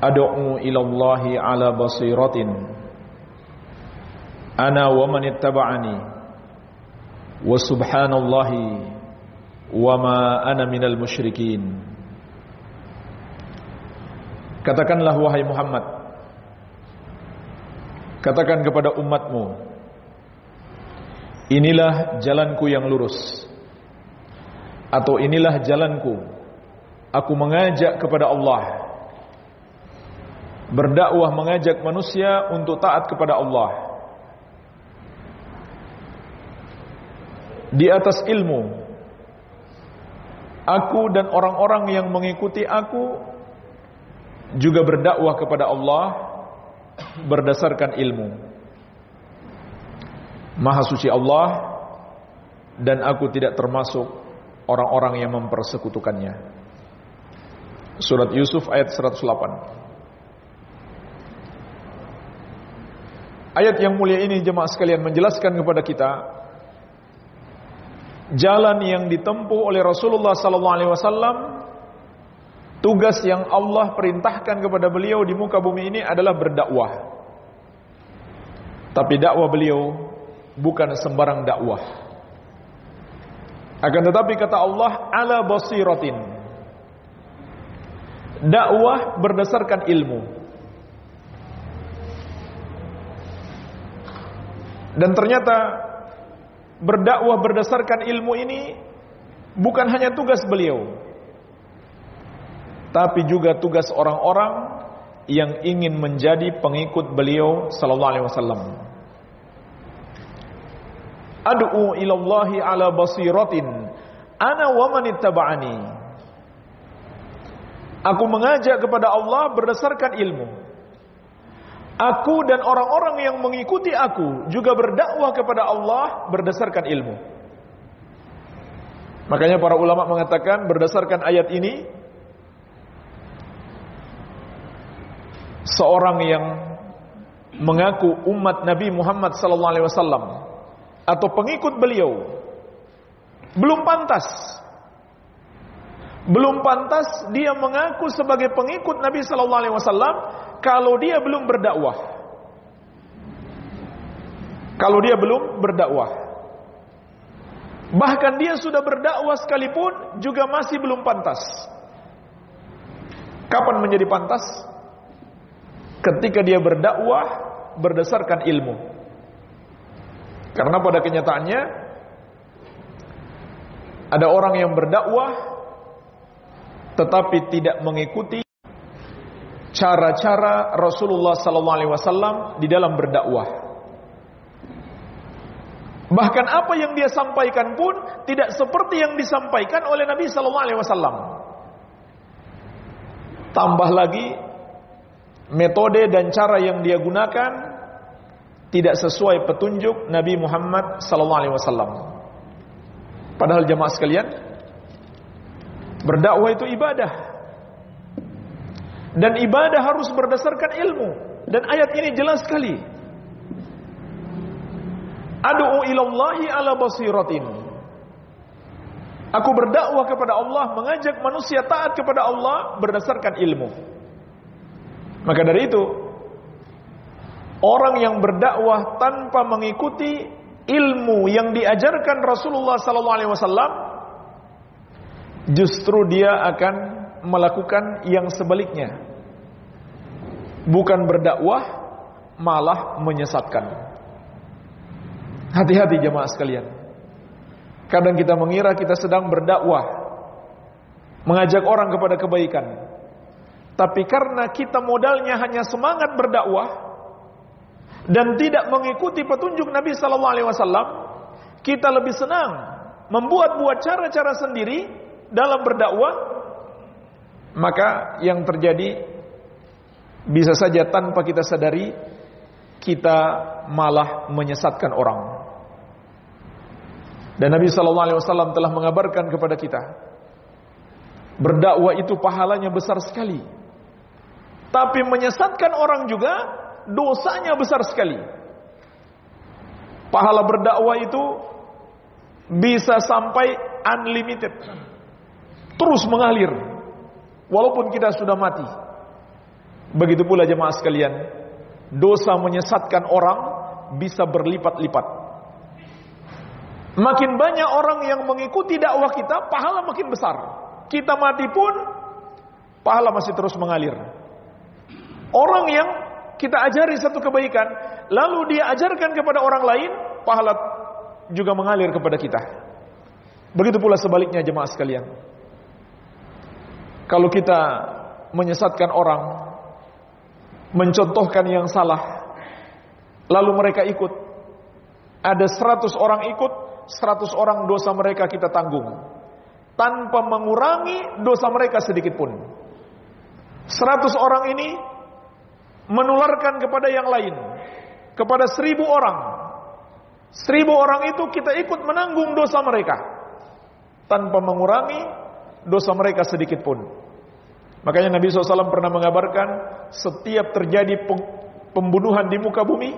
ad'u ila Allah ala basiratin ana wa man ittaba'ani wa subhanallahi wa ma ana minal musyrikin Katakanlah wahai Muhammad. Katakan kepada umatmu Inilah jalanku yang lurus Atau inilah jalanku. Aku mengajak kepada Allah. Berdakwah mengajak manusia untuk taat kepada Allah Di atas ilmu Aku dan orang-orang yang mengikuti aku juga berdakwah kepada Allah berdasarkan ilmu. Maha suci Allah dan aku tidak termasuk orang-orang yang mempersekutukannya. Surat Yusuf ayat 108. Ayat yang mulia ini jemaah sekalian menjelaskan kepada kita jalan yang ditempuh oleh Rasulullah sallallahu alaihi wasallam Tugas yang Allah perintahkan kepada beliau di muka bumi ini adalah berdakwah. Tapi dakwah beliau bukan sembarang dakwah. Akan tetapi kata Allah ala basiratin. Dakwah berdasarkan ilmu. Dan ternyata berdakwah berdasarkan ilmu ini bukan hanya tugas beliau, tapi juga tugas orang-orang yang ingin menjadi pengikut beliau sallallahu alaihi wasallam. Ad'u ila Allah ala basiratin ana wa man ittaba'ani. Aku mengajak kepada Allah berdasarkan ilmu. Aku dan orang-orang yang mengikuti aku juga berdakwah kepada Allah berdasarkan ilmu. Makanya para ulama mengatakan berdasarkan ayat ini seorang yang mengaku umat Nabi Muhammad sallallahu alaihi wasallam atau pengikut beliau belum pantas belum pantas dia mengaku sebagai pengikut Nabi sallallahu alaihi wasallam kalau dia belum berdakwah. Kalau dia belum berdakwah. Bahkan dia sudah berdakwah sekalipun juga masih belum pantas. Kapan menjadi pantas? Ketika dia berdakwah berdasarkan ilmu. Karena pada kenyataannya ada orang yang berdakwah tetapi tidak mengikuti cara-cara Rasulullah wasallam di dalam berdakwah. Bahkan apa yang dia sampaikan pun tidak seperti yang disampaikan oleh Nabi wasallam. Tambah lagi metode dan cara yang dia gunakan tidak sesuai petunjuk Nabi Muhammad wasallam. Padahal jemaah sekalian, berdakwah itu ibadah. Dan ibadah harus berdasarkan ilmu. Dan ayat ini jelas sekali. Adu'u ilallahi ala basiratin. Aku berdakwah kepada Allah, mengajak manusia taat kepada Allah berdasarkan ilmu. Maka dari itu Orang yang berdakwah tanpa mengikuti ilmu yang diajarkan Rasulullah wasallam justru dia akan melakukan yang sebaliknya. Bukan berdakwah malah menyesatkan. Hati-hati jemaah sekalian. Kadang kita mengira kita sedang berdakwah mengajak orang kepada kebaikan. Tapi karena kita modalnya hanya semangat berdakwah dan tidak mengikuti petunjuk Nabi sallallahu alaihi wasallam, kita lebih senang membuat-buat cara-cara sendiri dalam berdakwah, maka yang terjadi bisa saja tanpa kita sadari kita malah menyesatkan orang. Dan Nabi sallallahu alaihi wasallam telah mengabarkan kepada kita berdakwah itu pahalanya besar sekali. Tapi menyesatkan orang juga dosanya besar sekali. Pahala berdakwah itu bisa sampai unlimited. Terus mengalir. Walaupun kita sudah mati. Begitu pula jemaah sekalian, dosa menyesatkan orang bisa berlipat-lipat. Makin banyak orang yang mengikuti dakwah kita, pahala makin besar. Kita mati pun, pahala masih terus mengalir. Orang yang kita ajari satu kebaikan, lalu dia ajarkan kepada orang lain, pahala juga mengalir kepada kita. Begitu pula sebaliknya jemaah sekalian. Kalau kita menyesatkan orang, mencontohkan yang salah, lalu mereka ikut. Ada seratus orang ikut, seratus orang dosa mereka kita tanggung. Tanpa mengurangi dosa mereka sedikit pun. Seratus orang ini menularkan kepada yang lain. Kepada seribu orang. Seribu orang itu kita ikut menanggung dosa mereka. Tanpa mengurangi dosa mereka sedikit pun. Makanya Nabi SAW pernah mengabarkan setiap terjadi pembunuhan di muka bumi,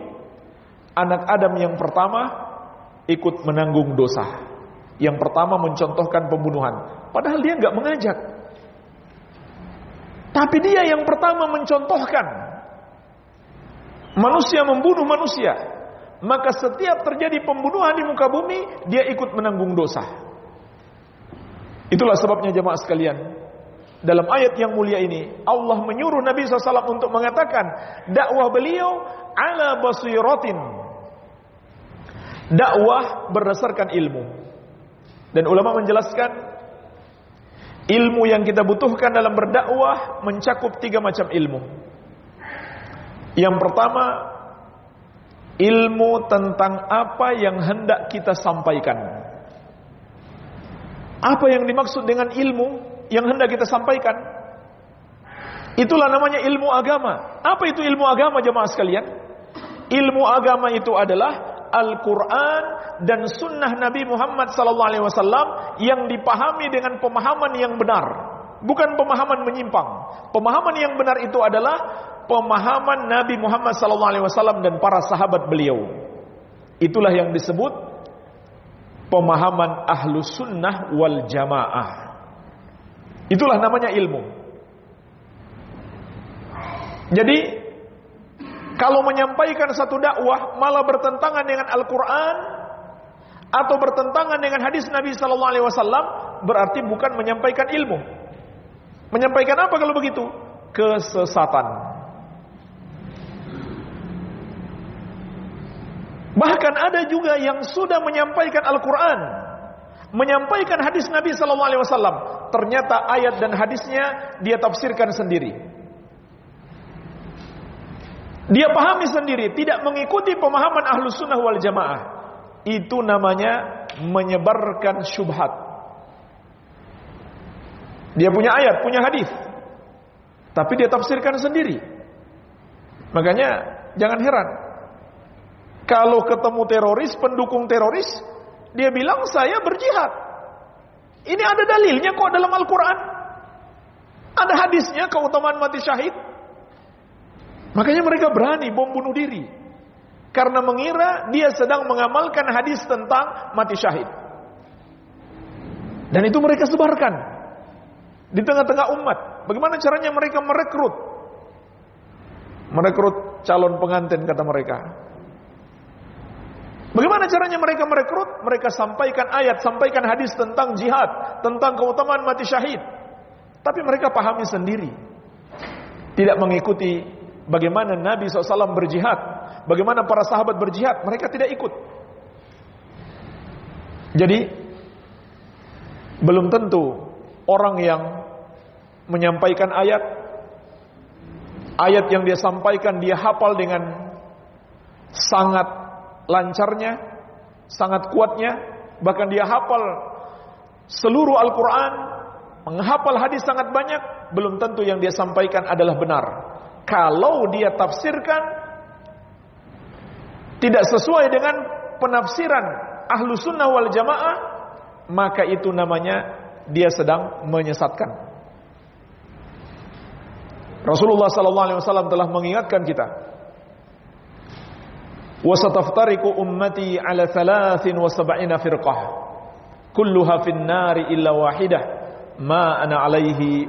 anak Adam yang pertama ikut menanggung dosa. Yang pertama mencontohkan pembunuhan, padahal dia nggak mengajak. Tapi dia yang pertama mencontohkan manusia membunuh manusia, maka setiap terjadi pembunuhan di muka bumi, dia ikut menanggung dosa. Itulah sebabnya jemaah sekalian, dalam ayat yang mulia ini Allah menyuruh Nabi SAW untuk mengatakan dakwah beliau ala basiratin. Dakwah berdasarkan ilmu. Dan ulama menjelaskan ilmu yang kita butuhkan dalam berdakwah mencakup tiga macam ilmu. Yang pertama ilmu tentang apa yang hendak kita sampaikan. Apa yang dimaksud dengan ilmu yang hendak kita sampaikan. Itulah namanya ilmu agama. Apa itu ilmu agama jemaah sekalian? Ilmu agama itu adalah Al-Quran dan Sunnah Nabi Muhammad SAW yang dipahami dengan pemahaman yang benar, bukan pemahaman menyimpang. Pemahaman yang benar itu adalah pemahaman Nabi Muhammad SAW dan para sahabat beliau. Itulah yang disebut pemahaman ahlu sunnah wal jamaah. Itulah namanya ilmu. Jadi kalau menyampaikan satu dakwah malah bertentangan dengan Al-Qur'an atau bertentangan dengan hadis Nabi sallallahu alaihi wasallam berarti bukan menyampaikan ilmu. Menyampaikan apa kalau begitu? Kesesatan. Bahkan ada juga yang sudah menyampaikan Al-Quran, menyampaikan hadis Nabi Sallallahu Alaihi Wasallam, ternyata ayat dan hadisnya dia tafsirkan sendiri. Dia pahami sendiri, tidak mengikuti pemahaman ahlu sunnah wal jamaah. Itu namanya menyebarkan syubhat. Dia punya ayat, punya hadis. Tapi dia tafsirkan sendiri. Makanya jangan heran. Kalau ketemu teroris, pendukung teroris, dia bilang saya berjihad. Ini ada dalilnya kok dalam Al-Quran. Ada hadisnya keutamaan mati syahid. Makanya mereka berani bom bunuh diri. Karena mengira dia sedang mengamalkan hadis tentang mati syahid. Dan itu mereka sebarkan. Di tengah-tengah umat. Bagaimana caranya mereka merekrut? Merekrut calon pengantin kata mereka. Bagaimana caranya mereka merekrut? Mereka sampaikan ayat, sampaikan hadis tentang jihad, tentang keutamaan mati syahid. Tapi mereka pahami sendiri. Tidak mengikuti bagaimana Nabi SAW berjihad, bagaimana para sahabat berjihad, mereka tidak ikut. Jadi, belum tentu orang yang menyampaikan ayat, ayat yang dia sampaikan dia hafal dengan sangat lancarnya, sangat kuatnya, bahkan dia hafal seluruh Al-Quran, menghafal hadis sangat banyak, belum tentu yang dia sampaikan adalah benar. Kalau dia tafsirkan tidak sesuai dengan penafsiran ahlu sunnah wal jamaah, maka itu namanya dia sedang menyesatkan. Rasulullah wasallam telah mengingatkan kita Wasataftariku ummati ala thalathin wa sab'ina firqah Kulluha fin nari illa wahidah Ma ana alaihi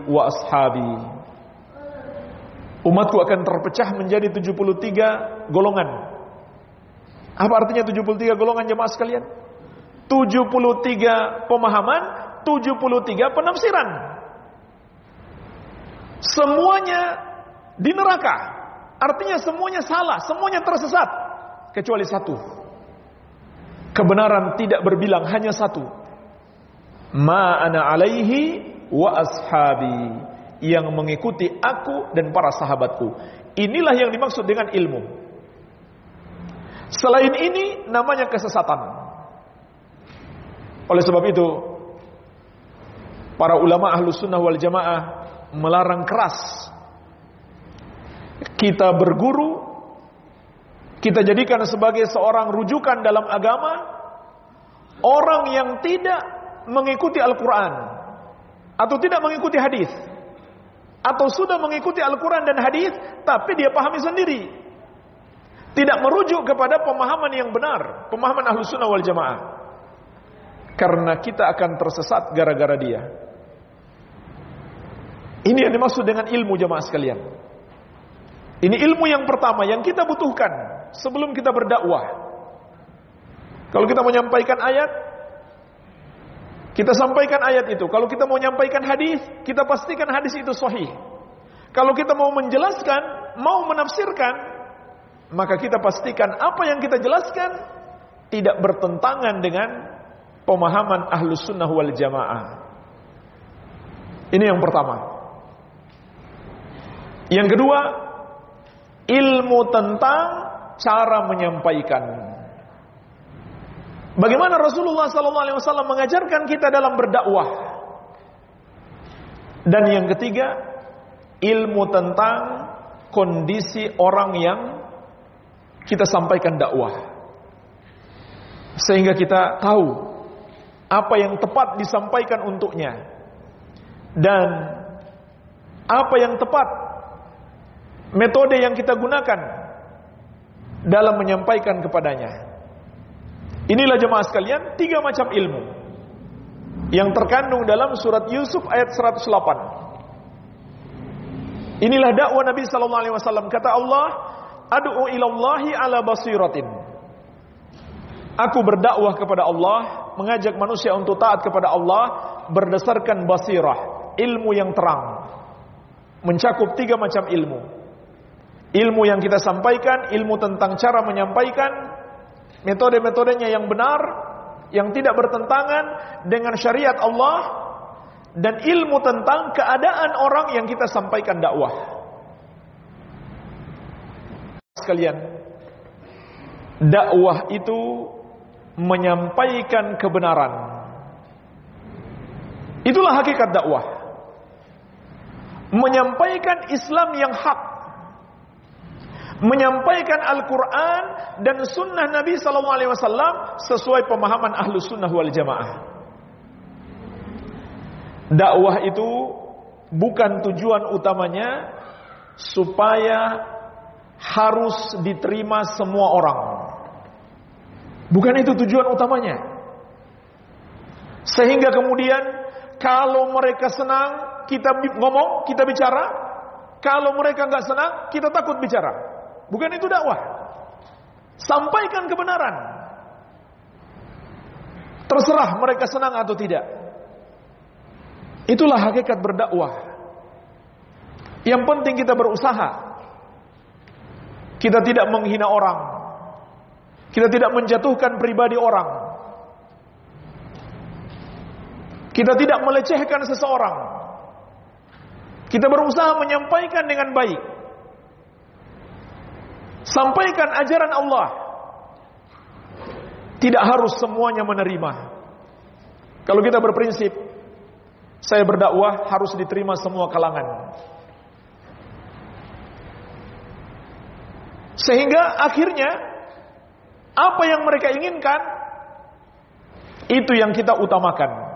Umatku akan terpecah menjadi 73 golongan. Apa artinya 73 golongan jemaah sekalian? 73 pemahaman 73 penafsiran. Semuanya di neraka. Artinya semuanya salah Semuanya tersesat. Kecuali satu. Kebenaran tidak berbilang hanya satu. Ma ana alaihi wa ashabi yang mengikuti aku dan para sahabatku. Inilah yang dimaksud dengan ilmu. Selain ini namanya kesesatan. Oleh sebab itu, para ulama ahlu sunnah wal jamaah melarang keras kita berguru, kita jadikan sebagai seorang rujukan dalam agama orang yang tidak mengikuti Al-Quran atau tidak mengikuti hadis atau sudah mengikuti Al-Quran dan hadis, tapi dia pahami sendiri. Tidak merujuk kepada pemahaman yang benar, pemahaman ahlu sunnah wal jamaah. Karena kita akan tersesat gara-gara dia. Ini yang dimaksud dengan ilmu jamaah sekalian. Ini ilmu yang pertama yang kita butuhkan sebelum kita berdakwah. Kalau kita menyampaikan ayat, kita sampaikan ayat itu. Kalau kita mau menyampaikan hadis, kita pastikan hadis itu sahih. Kalau kita mau menjelaskan, mau menafsirkan, maka kita pastikan apa yang kita jelaskan tidak bertentangan dengan pemahaman ahlus sunnah wal jamaah. Ini yang pertama. Yang kedua, ilmu tentang cara menyampaikan. Bagaimana Rasulullah SAW mengajarkan kita dalam berdakwah. Dan yang ketiga, ilmu tentang kondisi orang yang kita sampaikan dakwah. Sehingga kita tahu apa yang tepat disampaikan untuknya. Dan apa yang tepat metode yang kita gunakan dalam menyampaikan kepadanya. Inilah jemaah sekalian tiga macam ilmu yang terkandung dalam surat Yusuf ayat 108. Inilah dakwah Nabi sallallahu alaihi wasallam kata Allah, "Ad'u ilallahi ala basiratin." Aku berdakwah kepada Allah, mengajak manusia untuk taat kepada Allah berdasarkan basirah, ilmu yang terang. Mencakup tiga macam ilmu. Ilmu yang kita sampaikan, ilmu tentang cara menyampaikan, metode-metodenya yang benar, yang tidak bertentangan dengan syariat Allah dan ilmu tentang keadaan orang yang kita sampaikan dakwah. Sekalian, dakwah itu menyampaikan kebenaran. Itulah hakikat dakwah. Menyampaikan Islam yang hak menyampaikan Al-Quran dan Sunnah Nabi Sallallahu Alaihi Wasallam sesuai pemahaman ahlu Sunnah wal Jamaah. Dakwah itu bukan tujuan utamanya supaya harus diterima semua orang. Bukan itu tujuan utamanya. Sehingga kemudian kalau mereka senang kita ngomong, kita bicara. Kalau mereka nggak senang, kita takut bicara. Bukan itu dakwah. Sampaikan kebenaran. Terserah mereka senang atau tidak. Itulah hakikat berdakwah. Yang penting kita berusaha. Kita tidak menghina orang. Kita tidak menjatuhkan pribadi orang. Kita tidak melecehkan seseorang. Kita berusaha menyampaikan dengan baik. Sampaikan ajaran Allah. Tidak harus semuanya menerima. Kalau kita berprinsip, saya berdakwah harus diterima semua kalangan. Sehingga akhirnya apa yang mereka inginkan itu yang kita utamakan.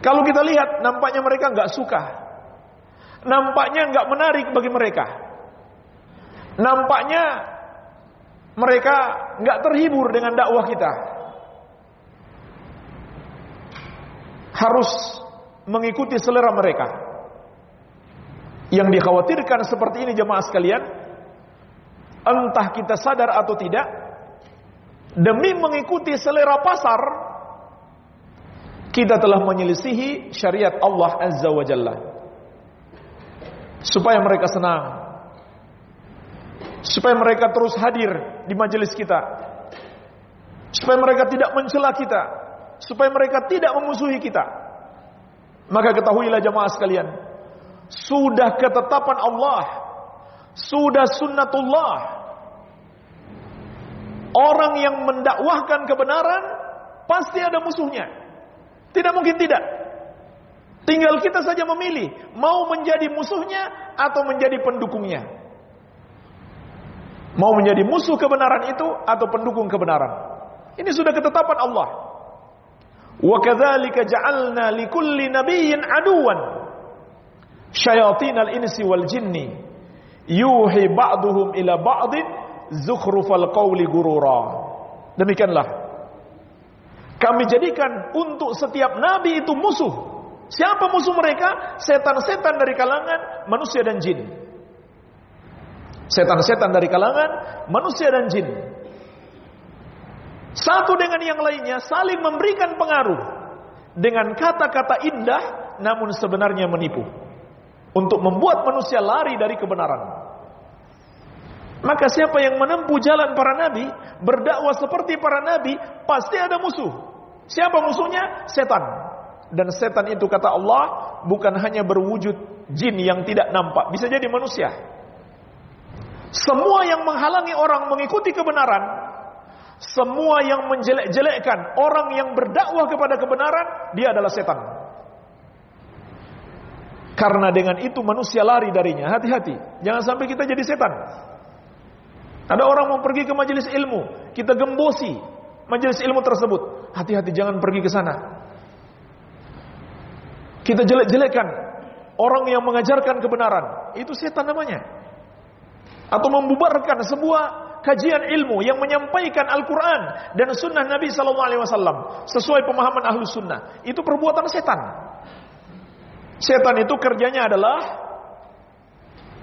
Kalau kita lihat nampaknya mereka nggak suka, nampaknya nggak menarik bagi mereka. Nampaknya mereka nggak terhibur dengan dakwah kita. Harus mengikuti selera mereka. Yang dikhawatirkan seperti ini jemaah sekalian, entah kita sadar atau tidak, demi mengikuti selera pasar, kita telah menyelisihi syariat Allah Azza wa Jalla. Supaya mereka senang. Supaya mereka terus hadir di majelis kita. Supaya mereka tidak mencela kita. Supaya mereka tidak memusuhi kita. Maka ketahuilah jemaah sekalian, sudah ketetapan Allah, sudah sunnatullah. Orang yang mendakwahkan kebenaran pasti ada musuhnya. Tidak mungkin tidak. Tinggal kita saja memilih mau menjadi musuhnya atau menjadi pendukungnya. Mau menjadi musuh kebenaran itu atau pendukung kebenaran. Ini sudah ketetapan Allah. Wa kadzalika ja'alna likulli nabiyyin aduwan syayatinal insi wal jinni yuhi ba'duhum ila ba'din zukhrufal qawli gurura. Demikianlah. Kami jadikan untuk setiap nabi itu musuh. Siapa musuh mereka? Setan-setan dari kalangan manusia dan jin. Setan-setan dari kalangan manusia dan jin. Satu dengan yang lainnya saling memberikan pengaruh dengan kata-kata indah namun sebenarnya menipu untuk membuat manusia lari dari kebenaran. Maka siapa yang menempuh jalan para nabi, berdakwah seperti para nabi, pasti ada musuh. Siapa musuhnya? Setan. Dan setan itu kata Allah bukan hanya berwujud jin yang tidak nampak, bisa jadi manusia. Semua yang menghalangi orang mengikuti kebenaran, semua yang menjelek-jelekkan orang yang berdakwah kepada kebenaran, dia adalah setan. Karena dengan itu manusia lari darinya. Hati-hati. Jangan sampai kita jadi setan. Ada orang mau pergi ke majelis ilmu. Kita gembosi majelis ilmu tersebut. Hati-hati jangan pergi ke sana. Kita jelek-jelekan orang yang mengajarkan kebenaran. Itu setan namanya. Atau membubarkan sebuah kajian ilmu yang menyampaikan Al-Quran dan sunnah Nabi Sallallahu Alaihi Wasallam sesuai pemahaman ahlu sunnah. Itu perbuatan setan. Setan itu kerjanya adalah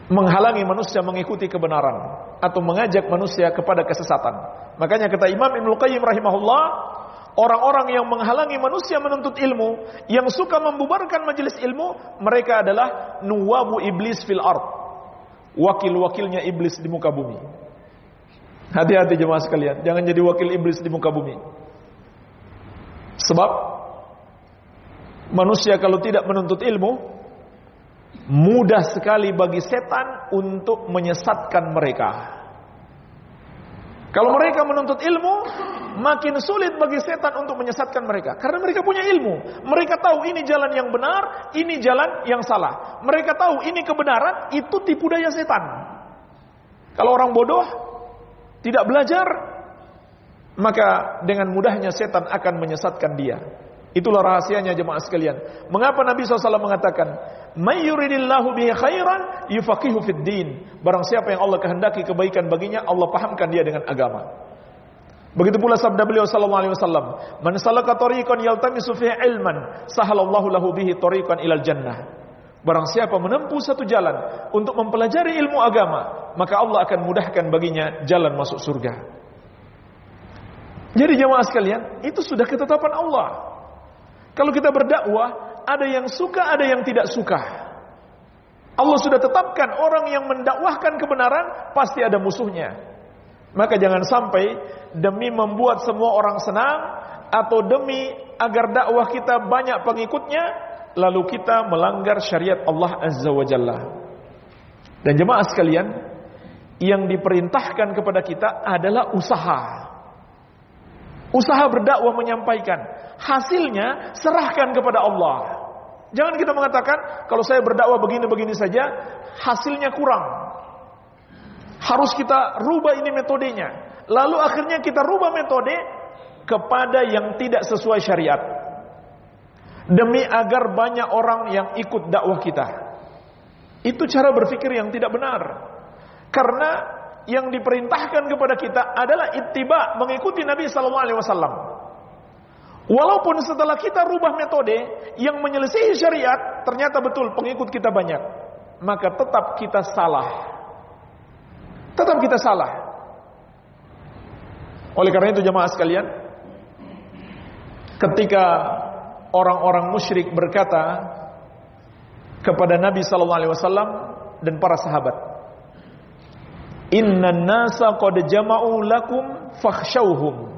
menghalangi manusia mengikuti kebenaran atau mengajak manusia kepada kesesatan. Makanya kata Imam Ibnu Qayyim rahimahullah, orang-orang yang menghalangi manusia menuntut ilmu, yang suka membubarkan majelis ilmu, mereka adalah nuwabu iblis fil ard. Wakil-wakilnya iblis di muka bumi. Hati-hati jemaah sekalian, jangan jadi wakil iblis di muka bumi. Sebab manusia kalau tidak menuntut ilmu mudah sekali bagi setan untuk menyesatkan mereka. Kalau mereka menuntut ilmu, makin sulit bagi setan untuk menyesatkan mereka. Karena mereka punya ilmu. Mereka tahu ini jalan yang benar, ini jalan yang salah. Mereka tahu ini kebenaran, itu tipu daya setan. Kalau orang bodoh, tidak belajar, maka dengan mudahnya setan akan menyesatkan dia. Itulah rahasianya jemaah sekalian. Mengapa Nabi SAW mengatakan, "Mayyuridillahu bihi khairan yufaqihu fid din." Barang siapa yang Allah kehendaki kebaikan baginya, Allah pahamkan dia dengan agama. Begitu pula sabda beliau sallallahu alaihi wasallam, "Man salaka tariqan yaltamisu fihi ilman, sahalallahu lahu bihi tariqan ilal jannah." Barang siapa menempuh satu jalan untuk mempelajari ilmu agama, maka Allah akan mudahkan baginya jalan masuk surga. Jadi jemaah sekalian, itu sudah ketetapan Allah. Kalau kita berdakwah, ada yang suka, ada yang tidak suka. Allah sudah tetapkan orang yang mendakwahkan kebenaran pasti ada musuhnya. Maka jangan sampai demi membuat semua orang senang atau demi agar dakwah kita banyak pengikutnya lalu kita melanggar syariat Allah Azza wa Jalla. Dan jemaah sekalian, yang diperintahkan kepada kita adalah usaha. Usaha berdakwah menyampaikan. Hasilnya serahkan kepada Allah. Jangan kita mengatakan kalau saya berdakwah begini-begini saja hasilnya kurang. Harus kita rubah ini metodenya. Lalu akhirnya kita rubah metode kepada yang tidak sesuai syariat. Demi agar banyak orang yang ikut dakwah kita. Itu cara berpikir yang tidak benar. Karena yang diperintahkan kepada kita adalah ittiba mengikuti Nabi sallallahu alaihi wasallam. Walaupun setelah kita rubah metode yang menyelesaikan syariat, ternyata betul pengikut kita banyak. maka tetap kita salah. Tetap kita salah. Oleh karena itu jemaah sekalian, ketika orang-orang musyrik berkata kepada Nabi sallallahu alaihi wasallam dan para sahabat, "Inna nasa qad jama'u lakum fakhshawhum."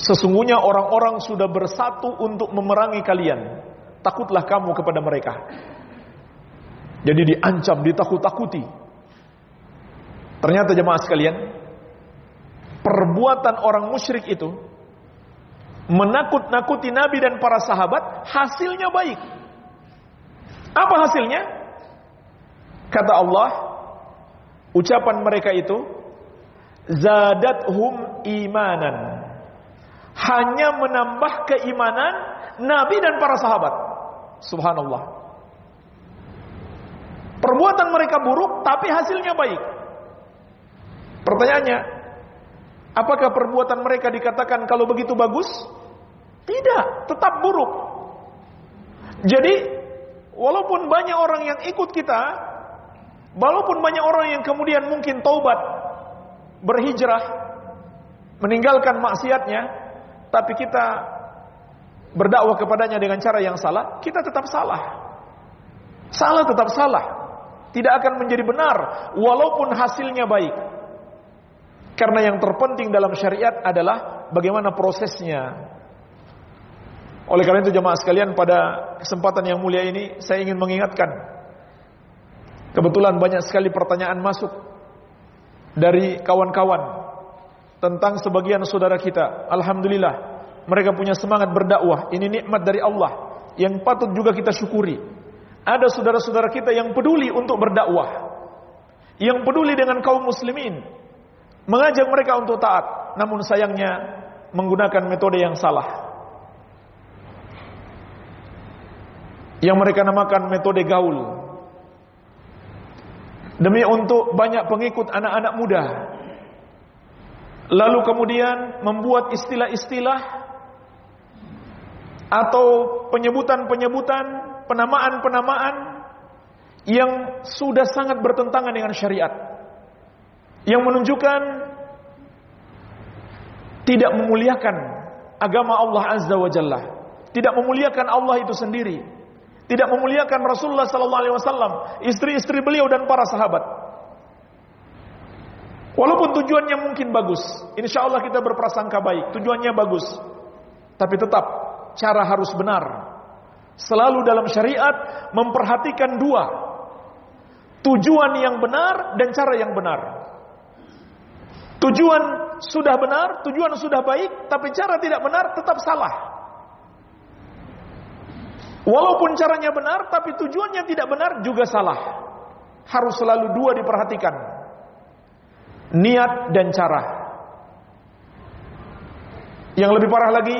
Sesungguhnya orang-orang sudah bersatu untuk memerangi kalian. Takutlah kamu kepada mereka. Jadi diancam, ditakut-takuti. Ternyata jemaah sekalian, perbuatan orang musyrik itu menakut-nakuti Nabi dan para sahabat, hasilnya baik. Apa hasilnya? Kata Allah, ucapan mereka itu zadathum imanan. Hanya menambah keimanan Nabi dan para sahabat. Subhanallah. Perbuatan mereka buruk tapi hasilnya baik. Pertanyaannya, apakah perbuatan mereka dikatakan kalau begitu bagus? Tidak, tetap buruk. Jadi, walaupun banyak orang yang ikut kita, walaupun banyak orang yang kemudian mungkin taubat, berhijrah, meninggalkan maksiatnya, tapi kita berdakwah kepadanya dengan cara yang salah, kita tetap salah. Salah tetap salah. Tidak akan menjadi benar walaupun hasilnya baik. Karena yang terpenting dalam syariat adalah bagaimana prosesnya. Oleh karena itu jemaah sekalian pada kesempatan yang mulia ini saya ingin mengingatkan kebetulan banyak sekali pertanyaan masuk dari kawan-kawan tentang sebagian saudara kita. Alhamdulillah mereka punya semangat berdakwah. Ini nikmat dari Allah yang patut juga kita syukuri. Ada saudara-saudara kita yang peduli untuk berdakwah. Yang peduli dengan kaum muslimin. Mengajak mereka untuk taat. Namun sayangnya menggunakan metode yang salah. Yang mereka namakan metode gaul. Demi untuk banyak pengikut anak-anak muda. Lalu kemudian membuat istilah-istilah atau penyebutan-penyebutan, penamaan-penamaan yang sudah sangat bertentangan dengan syariat. Yang menunjukkan tidak memuliakan agama Allah Azza wa Jalla. Tidak memuliakan Allah itu sendiri. Tidak memuliakan Rasulullah sallallahu alaihi wasallam, istri-istri beliau dan para sahabat. Walaupun tujuannya mungkin bagus, insya Allah kita berprasangka baik, tujuannya bagus. Tapi tetap cara harus benar. Selalu dalam syariat memperhatikan dua. Tujuan yang benar dan cara yang benar. Tujuan sudah benar, tujuan sudah baik, tapi cara tidak benar tetap salah. Walaupun caranya benar, tapi tujuannya tidak benar juga salah. Harus selalu dua diperhatikan. Niat dan cara. Yang lebih parah lagi,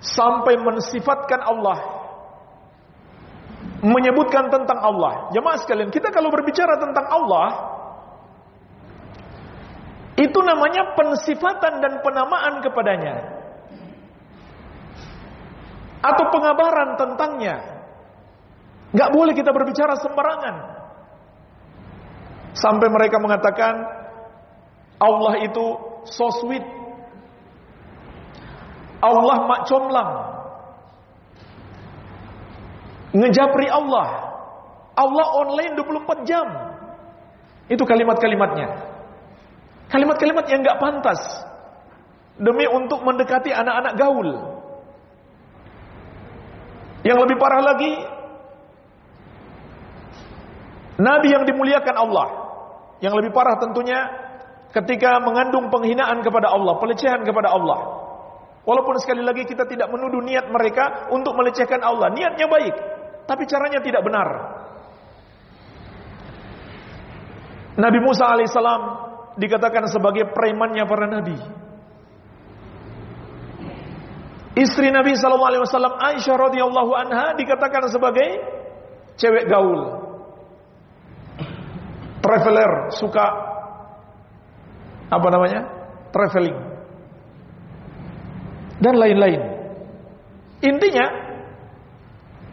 sampai mensifatkan Allah menyebutkan tentang Allah. Jemaah sekalian, kita kalau berbicara tentang Allah itu namanya pensifatan dan penamaan kepadanya. Atau pengabaran tentangnya. Gak boleh kita berbicara sembarangan. Sampai mereka mengatakan Allah itu so sweet, Allah mak comlang. Ngejapri Allah. Allah online 24 jam. Itu kalimat-kalimatnya. Kalimat-kalimat yang gak pantas. Demi untuk mendekati anak-anak gaul. Yang lebih parah lagi. Nabi yang dimuliakan Allah. Yang lebih parah tentunya ketika mengandung penghinaan kepada Allah, pelecehan kepada Allah. Walaupun sekali lagi kita tidak menuduh niat mereka untuk melecehkan Allah. Niatnya baik. Tapi caranya tidak benar. Nabi Musa alaihissalam dikatakan sebagai premannya para nabi. Istri Nabi Sallallahu Alaihi Wasallam Aisyah radhiyallahu anha dikatakan sebagai cewek gaul, traveler, suka apa namanya, traveling dan lain-lain. Intinya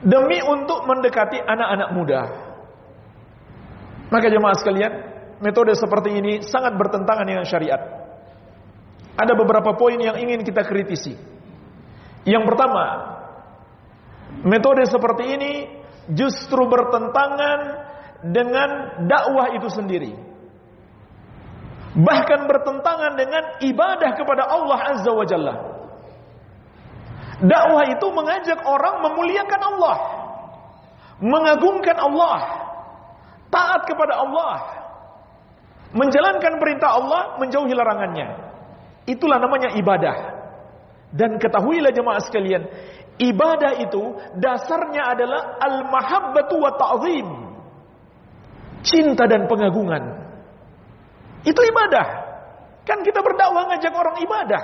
demi untuk mendekati anak-anak muda. Maka jemaah sekalian, metode seperti ini sangat bertentangan dengan syariat. Ada beberapa poin yang ingin kita kritisi. Yang pertama, metode seperti ini justru bertentangan dengan dakwah itu sendiri. Bahkan bertentangan dengan ibadah kepada Allah Azza wa Jalla. Dakwah itu mengajak orang memuliakan Allah, mengagungkan Allah, taat kepada Allah, menjalankan perintah Allah, menjauhi larangannya. Itulah namanya ibadah. Dan ketahuilah jemaah sekalian, ibadah itu dasarnya adalah al-mahabbatu wa ta'zim. Cinta dan pengagungan. Itu ibadah. Kan kita berdakwah ngajak orang ibadah.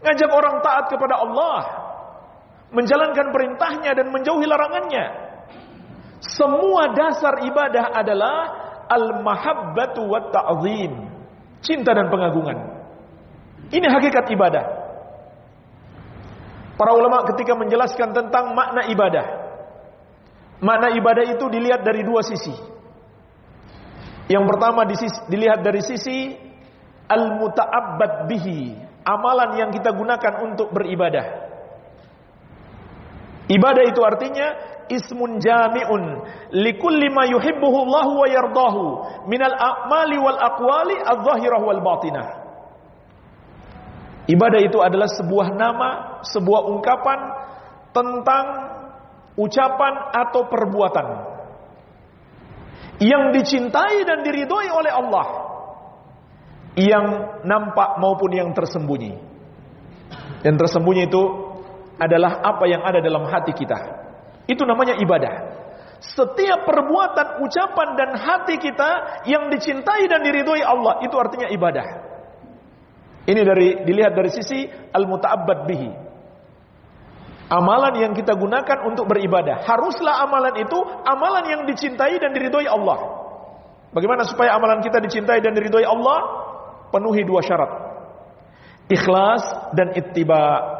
Ngajak orang taat kepada Allah. Menjalankan perintahnya dan menjauhi larangannya. Semua dasar ibadah adalah al-mahabbatu wa ta'zim. Cinta dan pengagungan. Ini hakikat ibadah. Para ulama ketika menjelaskan tentang makna ibadah. Makna ibadah itu dilihat dari dua sisi. Yang pertama dilihat dari sisi al-muta'abbad bihi, amalan yang kita gunakan untuk beribadah. Ibadah itu artinya ismun jami'un likulli ma yuhibbuhu Allah wa yardahu minal a'mali wal aqwali adh-dhahirah wal batinah. Ibadah itu adalah sebuah nama, sebuah ungkapan tentang ucapan atau perbuatan yang dicintai dan diridhoi oleh Allah yang nampak maupun yang tersembunyi. Yang tersembunyi itu adalah apa yang ada dalam hati kita. Itu namanya ibadah. Setiap perbuatan, ucapan dan hati kita yang dicintai dan diridhoi Allah, itu artinya ibadah. Ini dari dilihat dari sisi al-muta'abbad bihi. Amalan yang kita gunakan untuk beribadah. Haruslah amalan itu amalan yang dicintai dan diridhoi Allah. Bagaimana supaya amalan kita dicintai dan diridhoi Allah? Penuhi dua syarat. Ikhlas dan ittiba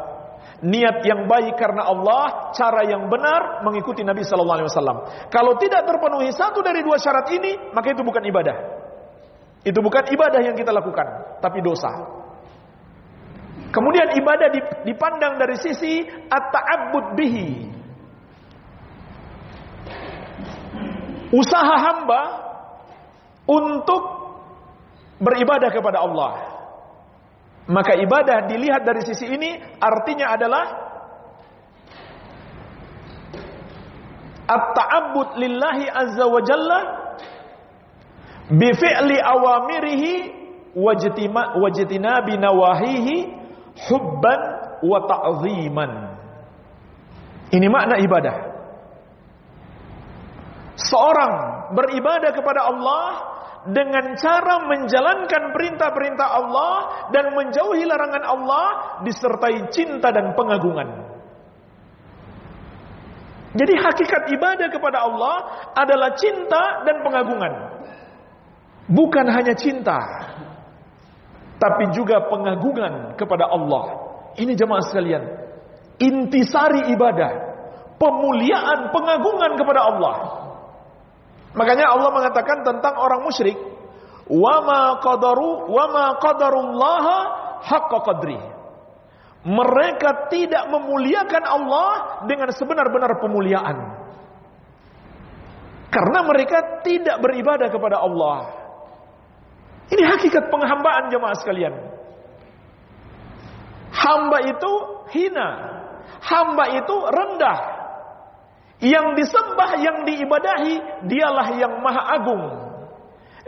niat yang baik karena Allah, cara yang benar mengikuti Nabi sallallahu alaihi wasallam. Kalau tidak terpenuhi satu dari dua syarat ini, maka itu bukan ibadah. Itu bukan ibadah yang kita lakukan, tapi dosa. Kemudian ibadah dipandang dari sisi at-ta'abbud bihi. Usaha hamba untuk beribadah kepada Allah. Maka ibadah dilihat dari sisi ini artinya adalah at-ta'abbud lillahi azza wa jalla bi fi'li awamirihi wajtinabi nawahihi hubban wa ta'ziman. Ini makna ibadah. Seorang beribadah kepada Allah dengan cara menjalankan perintah-perintah Allah dan menjauhi larangan Allah disertai cinta dan pengagungan. Jadi hakikat ibadah kepada Allah adalah cinta dan pengagungan. Bukan hanya cinta, tapi juga pengagungan kepada Allah. Ini jemaah sekalian, intisari ibadah, pemuliaan, pengagungan kepada Allah. Makanya Allah mengatakan tentang orang musyrik, "Wa ma qadaru wa ma qadarullaha haqqa qadri." Mereka tidak memuliakan Allah dengan sebenar-benar pemuliaan. Karena mereka tidak beribadah kepada Allah. Ini hakikat penghambaan jemaah sekalian. Hamba itu hina. Hamba itu rendah. Yang disembah, yang diibadahi, dialah yang maha agung.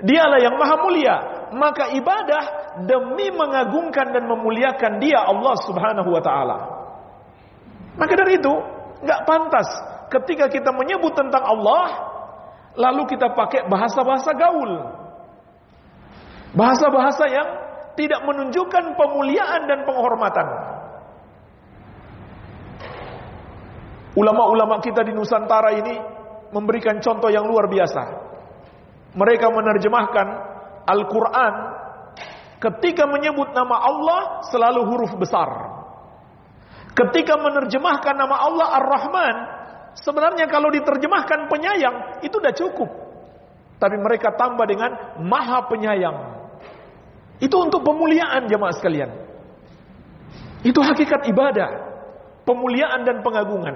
Dialah yang maha mulia. Maka ibadah demi mengagungkan dan memuliakan dia Allah subhanahu wa ta'ala. Maka dari itu, nggak pantas ketika kita menyebut tentang Allah, lalu kita pakai bahasa-bahasa gaul. Bahasa-bahasa yang tidak menunjukkan pemuliaan dan penghormatan. Ulama-ulama kita di Nusantara ini memberikan contoh yang luar biasa. Mereka menerjemahkan Al-Quran ketika menyebut nama Allah selalu huruf besar. Ketika menerjemahkan nama Allah Ar-Rahman sebenarnya kalau diterjemahkan penyayang itu sudah cukup. Tapi mereka tambah dengan maha penyayang. Itu untuk pemuliaan jemaah sekalian. Itu hakikat ibadah. Pemuliaan dan pengagungan.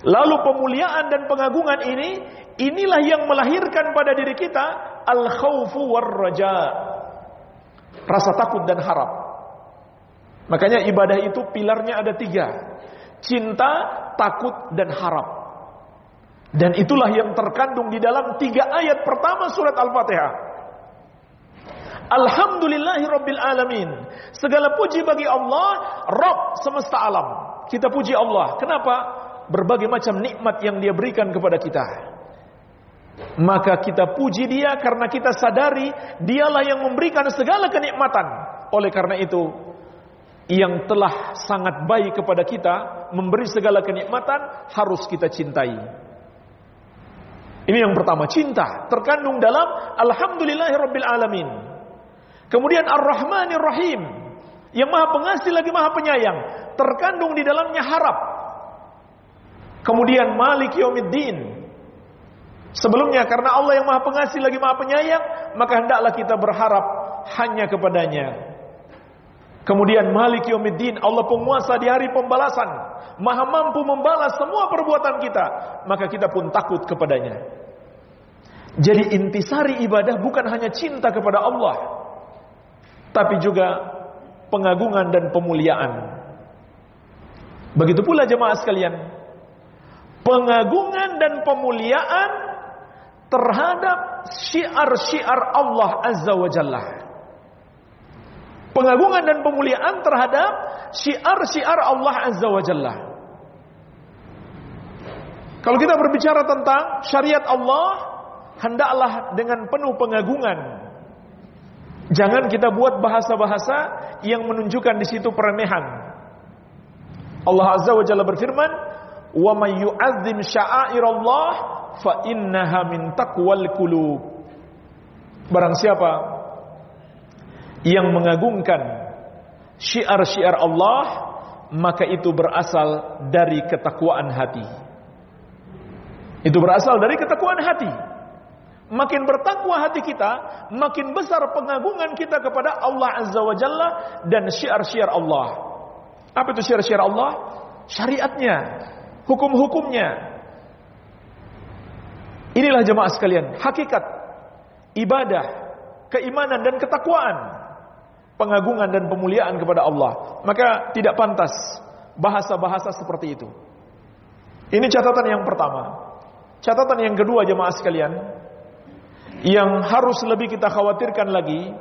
Lalu pemuliaan dan pengagungan ini, inilah yang melahirkan pada diri kita al-khawfu war-raja. Rasa takut dan harap. Makanya ibadah itu pilarnya ada tiga. Cinta, takut, dan harap. Dan itulah yang terkandung di dalam tiga ayat pertama surat Al-Fatihah. Alhamdulillahi Alamin. Segala puji bagi Allah, Rabb semesta alam. Kita puji Allah. Kenapa? Berbagai macam nikmat yang dia berikan kepada kita. Maka kita puji dia karena kita sadari dialah yang memberikan segala kenikmatan. Oleh karena itu, yang telah sangat baik kepada kita, memberi segala kenikmatan, harus kita cintai. Ini yang pertama, cinta. Terkandung dalam Alhamdulillahi Rabbil Alamin. Kemudian Ar-Rahmanir Rahim. Yang maha pengasih lagi maha penyayang. Terkandung di dalamnya harap. Kemudian Malik Yawmiddin. Sebelumnya karena Allah yang maha pengasih lagi maha penyayang. Maka hendaklah kita berharap hanya kepadanya. Kemudian Malik Yawmiddin. Allah penguasa di hari pembalasan. Maha mampu membalas semua perbuatan kita. Maka kita pun takut kepadanya. Jadi intisari ibadah bukan hanya cinta kepada Allah tapi juga pengagungan dan pemuliaan. Begitu pula jemaah sekalian, pengagungan dan pemuliaan terhadap syiar-syiar Allah Azza wa Jalla. Pengagungan dan pemuliaan terhadap syiar-syiar Allah Azza wa Jalla. Kalau kita berbicara tentang syariat Allah, hendaklah dengan penuh pengagungan Jangan kita buat bahasa-bahasa yang menunjukkan di situ peremehan. Allah Azza wa Jalla berfirman, "Wa may yu'azzim sya'airallah fa innaha min taqwal qulub." Barang siapa yang mengagungkan syiar-syiar Allah, maka itu berasal dari ketakwaan hati. Itu berasal dari ketakwaan hati. Makin bertakwa hati kita, makin besar pengagungan kita kepada Allah Azza wa Jalla dan syiar-syiar Allah. Apa itu syiar-syiar Allah? Syariatnya, hukum-hukumnya. Inilah jemaah sekalian, hakikat ibadah, keimanan dan ketakwaan, pengagungan dan pemuliaan kepada Allah. Maka tidak pantas bahasa-bahasa seperti itu. Ini catatan yang pertama. Catatan yang kedua jemaah sekalian, yang harus lebih kita khawatirkan lagi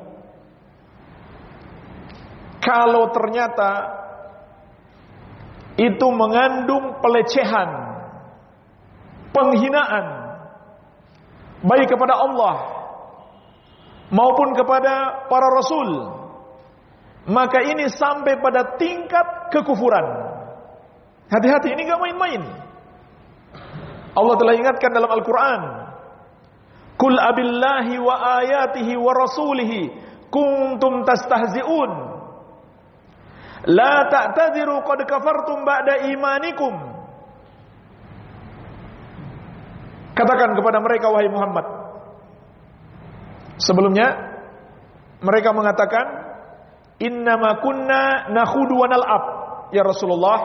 kalau ternyata itu mengandung pelecehan, penghinaan baik kepada Allah maupun kepada para rasul, maka ini sampai pada tingkat kekufuran. Hati-hati, ini gak main-main. Allah telah ingatkan dalam Al-Quran Kul abillahi wa ayatihi wa rasulihi kuntum tastahzi'un. La ta'tadiru qad kafartum ba'da imanikum. Katakan kepada mereka wahai Muhammad. Sebelumnya mereka mengatakan innama kunna nakhudu wa nal'ab. Ya Rasulullah,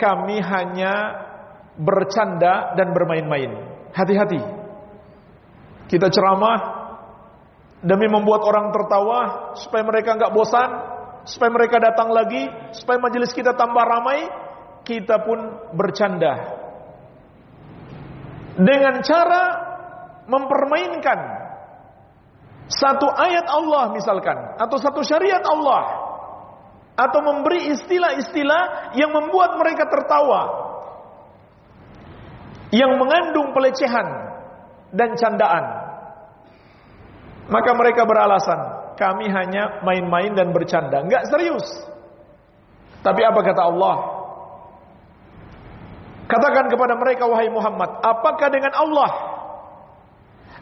kami hanya bercanda dan bermain-main. Hati-hati. Kita ceramah demi membuat orang tertawa supaya mereka nggak bosan, supaya mereka datang lagi, supaya majelis kita tambah ramai, kita pun bercanda. Dengan cara mempermainkan satu ayat Allah misalkan atau satu syariat Allah atau memberi istilah-istilah yang membuat mereka tertawa yang mengandung pelecehan dan candaan. Maka mereka beralasan, kami hanya main-main dan bercanda, enggak serius. Tapi apa kata Allah? Katakan kepada mereka wahai Muhammad, apakah dengan Allah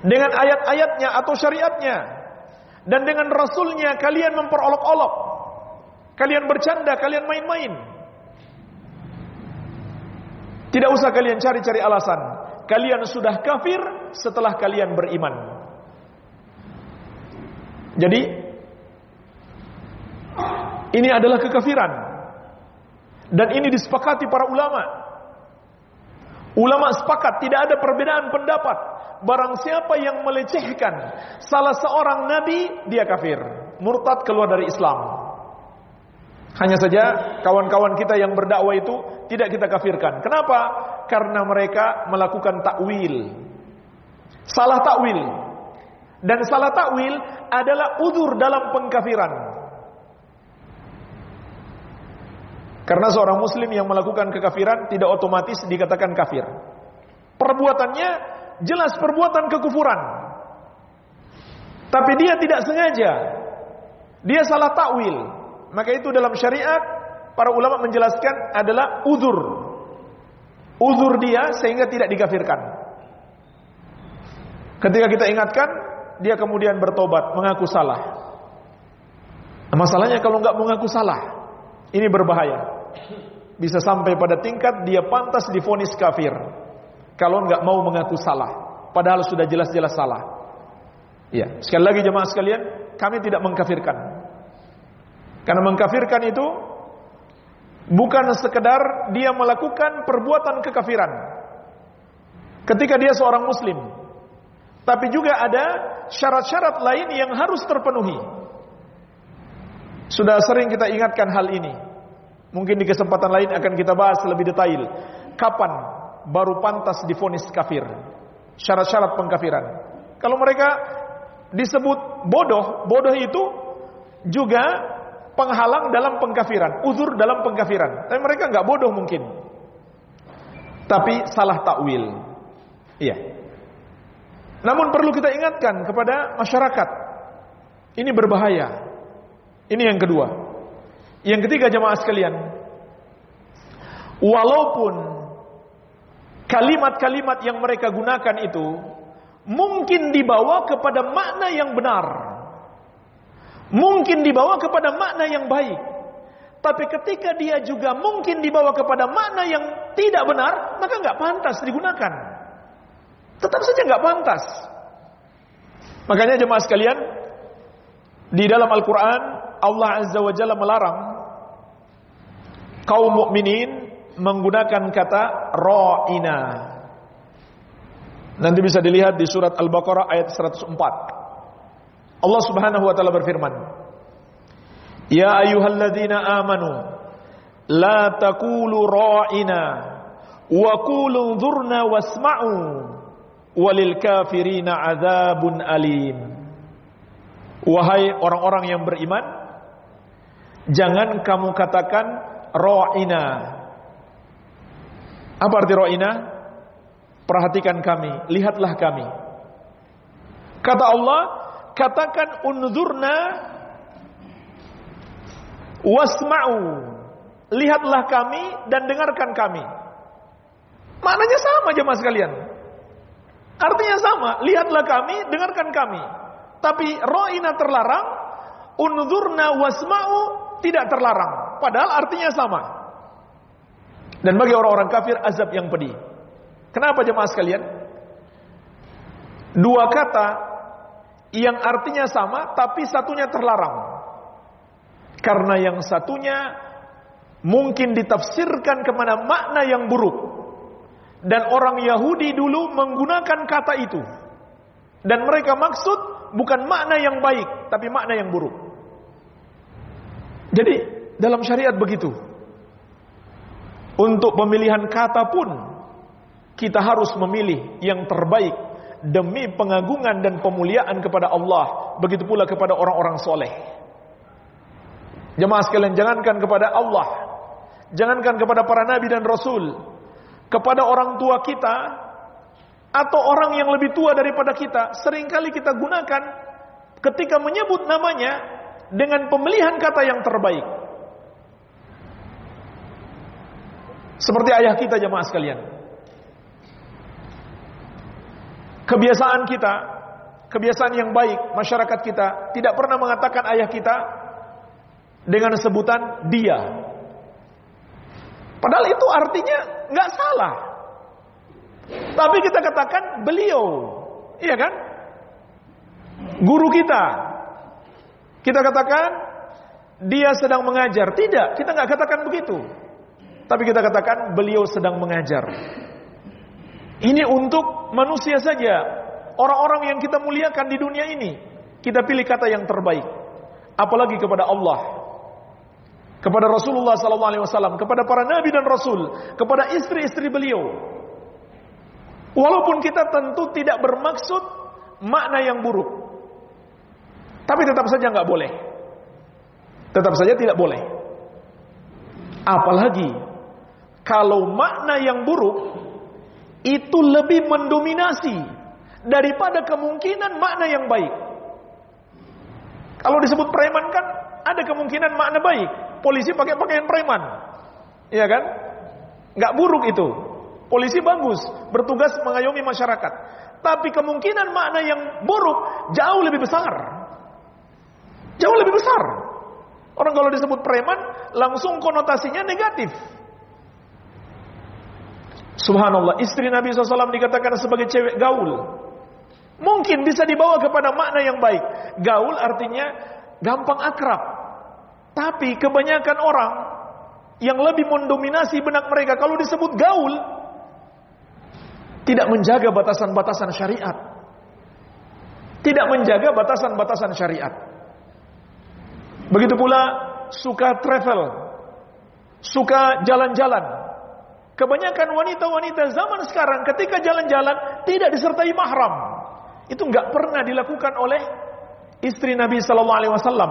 dengan ayat-ayatnya atau syariatnya dan dengan rasulnya kalian memperolok-olok kalian bercanda, kalian main-main Tidak usah kalian cari-cari alasan. Kalian sudah kafir setelah kalian beriman. Jadi ini adalah kekafiran. Dan ini disepakati para ulama. Ulama sepakat tidak ada perbedaan pendapat. Barang siapa yang melecehkan salah seorang nabi, dia kafir. Murtad keluar dari Islam. Hanya saja kawan-kawan kita yang berdakwah itu tidak kita kafirkan. Kenapa? Karena mereka melakukan takwil. Salah takwil. Dan salah takwil adalah udur dalam pengkafiran. Karena seorang muslim yang melakukan kekafiran tidak otomatis dikatakan kafir. Perbuatannya jelas perbuatan kekufuran. Tapi dia tidak sengaja. Dia salah takwil. Maka itu dalam syariat para ulama menjelaskan adalah uzur. Uzur dia sehingga tidak dikafirkan. Ketika kita ingatkan, dia kemudian bertobat, mengaku salah. Masalahnya kalau nggak mengaku salah, ini berbahaya. Bisa sampai pada tingkat dia pantas difonis kafir kalau nggak mau mengaku salah padahal sudah jelas-jelas salah. Ya sekali lagi jemaah sekalian kami tidak mengkafirkan. Karena mengkafirkan itu bukan sekedar dia melakukan perbuatan kekafiran. Ketika dia seorang muslim tapi juga ada syarat-syarat lain yang harus terpenuhi sudah sering kita ingatkan hal ini Mungkin di kesempatan lain akan kita bahas lebih detail. Kapan baru pantas difonis kafir? Syarat-syarat pengkafiran. Kalau mereka disebut bodoh, bodoh itu juga penghalang dalam pengkafiran, uzur dalam pengkafiran. Tapi mereka nggak bodoh mungkin. Tapi salah takwil. Iya. Namun perlu kita ingatkan kepada masyarakat. Ini berbahaya. Ini yang kedua. Yang ketiga jemaah sekalian, walaupun kalimat-kalimat yang mereka gunakan itu mungkin dibawa kepada makna yang benar, mungkin dibawa kepada makna yang baik, tapi ketika dia juga mungkin dibawa kepada makna yang tidak benar, maka nggak pantas digunakan. Tetap saja nggak pantas. Makanya jemaah sekalian, di dalam Al-Quran Allah Azza wa Jalla melarang kaum mukminin menggunakan kata ra'ina. Nanti bisa dilihat di surat Al-Baqarah ayat 104. Allah Subhanahu wa taala berfirman, "Ya ayyuhalladzina amanu la taqulu ra'ina wa qulu dzurna wasma'u walil kafirina adzabun alim." Wahai orang-orang yang beriman, jangan kamu katakan ro'ina. Apa arti ro'ina? Perhatikan kami, lihatlah kami. Kata Allah, katakan unzurna wasma'u. Lihatlah kami dan dengarkan kami. Maknanya sama jemaah sekalian. Artinya sama, lihatlah kami, dengarkan kami. Tapi ro'ina terlarang, unzurna wasma'u tidak terlarang. Padahal artinya sama. Dan bagi orang-orang kafir azab yang pedih. Kenapa jemaah sekalian? Dua kata yang artinya sama tapi satunya terlarang. Karena yang satunya mungkin ditafsirkan ke mana makna yang buruk. Dan orang Yahudi dulu menggunakan kata itu. Dan mereka maksud bukan makna yang baik, tapi makna yang buruk. Jadi dalam syariat begitu. Untuk pemilihan kata pun kita harus memilih yang terbaik demi pengagungan dan pemuliaan kepada Allah, begitu pula kepada orang-orang soleh. Jemaah sekalian, jangankan kepada Allah, jangankan kepada para nabi dan rasul, kepada orang tua kita atau orang yang lebih tua daripada kita, sering kali kita gunakan ketika menyebut namanya dengan pemilihan kata yang terbaik. Seperti ayah kita jemaah sekalian. Kebiasaan kita, kebiasaan yang baik masyarakat kita tidak pernah mengatakan ayah kita dengan sebutan dia. Padahal itu artinya nggak salah. Tapi kita katakan beliau, iya kan? Guru kita. Kita katakan dia sedang mengajar. Tidak, kita nggak katakan begitu. Tapi kita katakan beliau sedang mengajar. Ini untuk manusia saja. Orang-orang yang kita muliakan di dunia ini. Kita pilih kata yang terbaik. Apalagi kepada Allah kepada Rasulullah SAW, kepada para nabi dan rasul, kepada istri-istri beliau. Walaupun kita tentu tidak bermaksud makna yang buruk, tapi tetap saja nggak boleh. Tetap saja tidak boleh. Apalagi kalau makna yang buruk itu lebih mendominasi daripada kemungkinan makna yang baik. Kalau disebut preman kan ada kemungkinan makna baik. Polisi pakai pakaian preman. Iya kan? Nggak buruk itu. Polisi bagus, bertugas mengayomi masyarakat. Tapi kemungkinan makna yang buruk jauh lebih besar. Jauh lebih besar. Orang kalau disebut preman, langsung konotasinya negatif. Subhanallah, istri Nabi SAW dikatakan sebagai cewek gaul. Mungkin bisa dibawa kepada makna yang baik. Gaul artinya gampang akrab. Tapi kebanyakan orang yang lebih mendominasi benak mereka kalau disebut gaul tidak menjaga batasan-batasan syariat. Tidak menjaga batasan-batasan syariat. Begitu pula suka travel, suka jalan-jalan. Kebanyakan wanita-wanita zaman sekarang ketika jalan-jalan tidak disertai mahram. Itu nggak pernah dilakukan oleh istri Nabi Sallallahu Alaihi Wasallam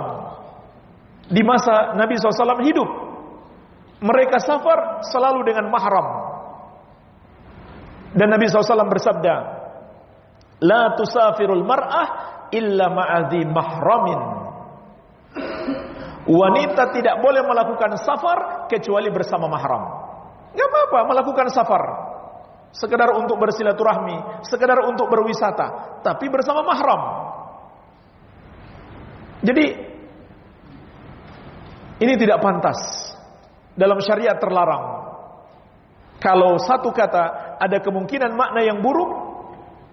di masa Nabi SAW hidup. Mereka safar selalu dengan mahram. Dan Nabi SAW bersabda, La tusafirul mar'ah illa ma'adhi mahramin. Wanita tidak boleh melakukan safar kecuali bersama mahram. Gak apa-apa melakukan safar. Sekedar untuk bersilaturahmi, sekedar untuk berwisata, tapi bersama mahram. Jadi ini tidak pantas. Dalam syariat terlarang. Kalau satu kata ada kemungkinan makna yang buruk,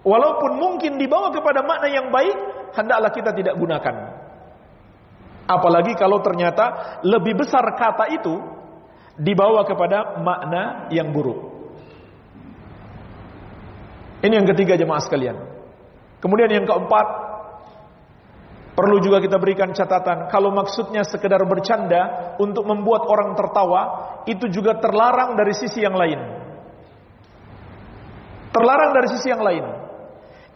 walaupun mungkin dibawa kepada makna yang baik, hendaklah kita tidak gunakan. Apalagi kalau ternyata lebih besar kata itu dibawa kepada makna yang buruk. Ini yang ketiga jemaah sekalian. Kemudian yang keempat, Perlu juga kita berikan catatan, kalau maksudnya sekedar bercanda untuk membuat orang tertawa, itu juga terlarang dari sisi yang lain. Terlarang dari sisi yang lain.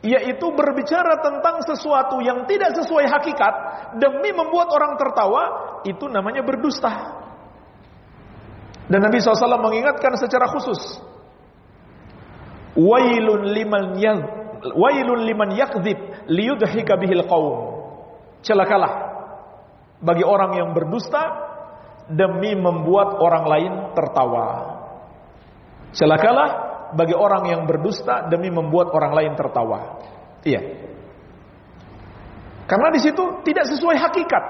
Yaitu berbicara tentang sesuatu yang tidak sesuai hakikat demi membuat orang tertawa, itu namanya berdusta. Dan Nabi SAW mengingatkan secara khusus. Wailun liman yakdzib liyudhika bihil qaum celakalah bagi orang yang berdusta demi membuat orang lain tertawa. Celakalah bagi orang yang berdusta demi membuat orang lain tertawa. Iya. Karena di situ tidak sesuai hakikat.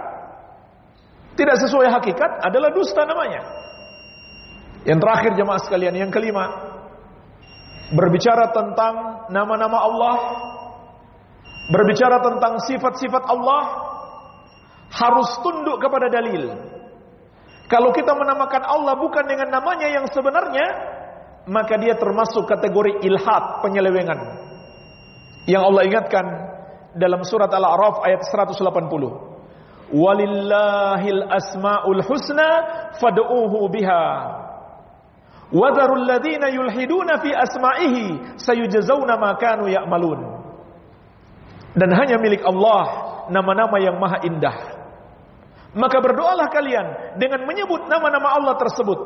Tidak sesuai hakikat adalah dusta namanya. Yang terakhir jemaah sekalian, yang kelima, berbicara tentang nama-nama Allah berbicara tentang sifat-sifat Allah harus tunduk kepada dalil. Kalau kita menamakan Allah bukan dengan namanya yang sebenarnya, maka dia termasuk kategori ilhad, penyelewengan. Yang Allah ingatkan dalam surat Al-A'raf ayat 180. Walillahil asmaul husna fad'uuhu biha. Wadharul ladzina yulhiduna fi asma'ihi sayujzauna ma kanu ya'malun dan hanya milik Allah nama-nama yang maha indah. Maka berdoalah kalian dengan menyebut nama-nama Allah tersebut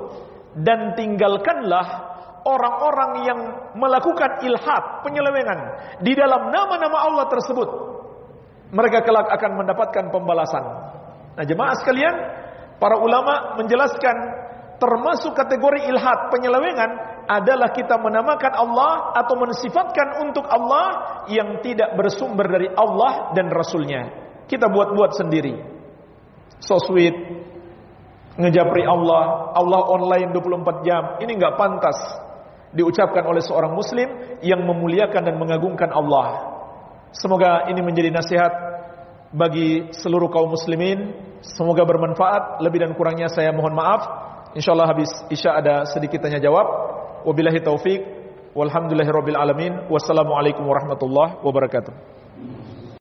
dan tinggalkanlah orang-orang yang melakukan ilhad, penyelewengan di dalam nama-nama Allah tersebut. Mereka kelak akan mendapatkan pembalasan. Nah, jemaah sekalian, para ulama menjelaskan termasuk kategori ilhad, penyelewengan adalah kita menamakan Allah atau mensifatkan untuk Allah yang tidak bersumber dari Allah dan Rasulnya. Kita buat-buat sendiri. So sweet. ngejapri Allah, Allah online 24 jam. Ini nggak pantas diucapkan oleh seorang muslim yang memuliakan dan mengagungkan Allah. Semoga ini menjadi nasihat bagi seluruh kaum muslimin. Semoga bermanfaat. Lebih dan kurangnya saya mohon maaf. Insyaallah habis Isya ada sedikit tanya jawab. Wabillahi taufik. Walhamdulillahirabbil alamin. Wassalamualaikum warahmatullahi wabarakatuh.